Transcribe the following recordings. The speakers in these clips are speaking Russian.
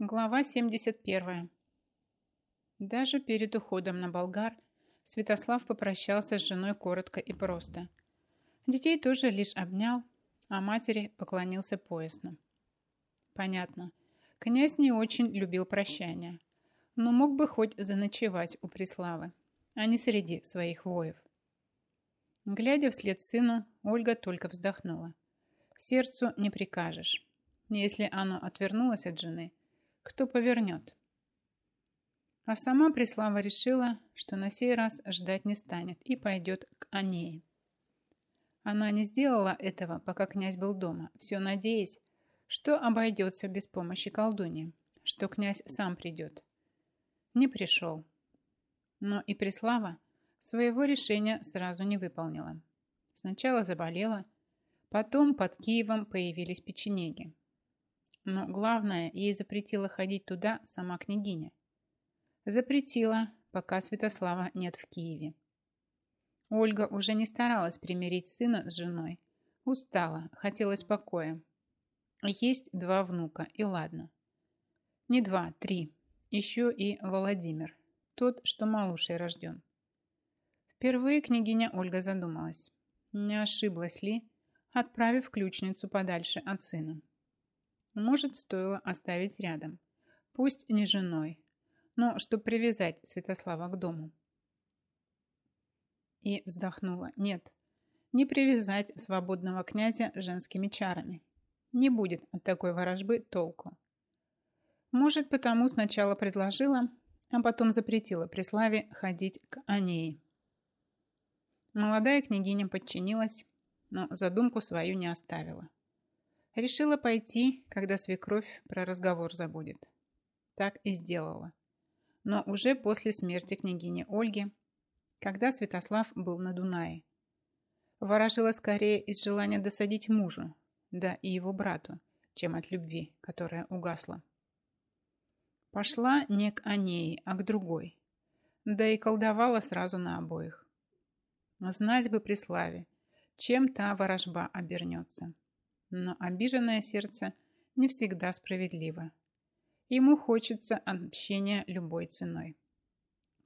Глава 71. Даже перед уходом на Болгар Святослав попрощался с женой коротко и просто. Детей тоже лишь обнял, а матери поклонился поясно. Понятно, князь не очень любил прощания, но мог бы хоть заночевать у Преславы, а не среди своих воев. Глядя вслед сыну, Ольга только вздохнула. Сердцу не прикажешь. Если оно отвернулось от жены, кто повернет. А сама Преслава решила, что на сей раз ждать не станет и пойдет к Анее. Она не сделала этого, пока князь был дома, все надеясь, что обойдется без помощи колдуньи, что князь сам придет. Не пришел. Но и Преслава своего решения сразу не выполнила. Сначала заболела, потом под Киевом появились печенеги. Но главное, ей запретила ходить туда сама княгиня. Запретила, пока Святослава нет в Киеве. Ольга уже не старалась примирить сына с женой. Устала, хотелось покоя. Есть два внука, и ладно. Не два, три. Еще и Владимир, тот, что малушей рожден. Впервые княгиня Ольга задумалась, не ошиблась ли, отправив ключницу подальше от сына. Может, стоило оставить рядом. Пусть не женой, но чтобы привязать Святослава к дому. И вздохнула. Нет, не привязать свободного князя женскими чарами. Не будет от такой ворожбы толку. Может, потому сначала предложила, а потом запретила Преславе ходить к Анее. Молодая княгиня подчинилась, но задумку свою не оставила. Решила пойти, когда свекровь про разговор забудет. Так и сделала. Но уже после смерти княгини Ольги, когда Святослав был на Дунае. Ворожила скорее из желания досадить мужу, да и его брату, чем от любви, которая угасла. Пошла не к Анеи, а к другой, да и колдовала сразу на обоих. Знать бы при славе, чем та ворожба обернется. Но обиженное сердце не всегда справедливо. Ему хочется общения любой ценой.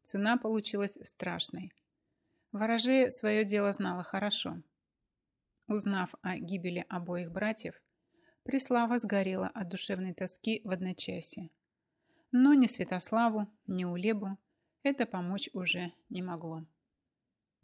Цена получилась страшной. Ворожея свое дело знала хорошо. Узнав о гибели обоих братьев, Преслава сгорела от душевной тоски в одночасье. Но ни Святославу, ни Улебу это помочь уже не могло.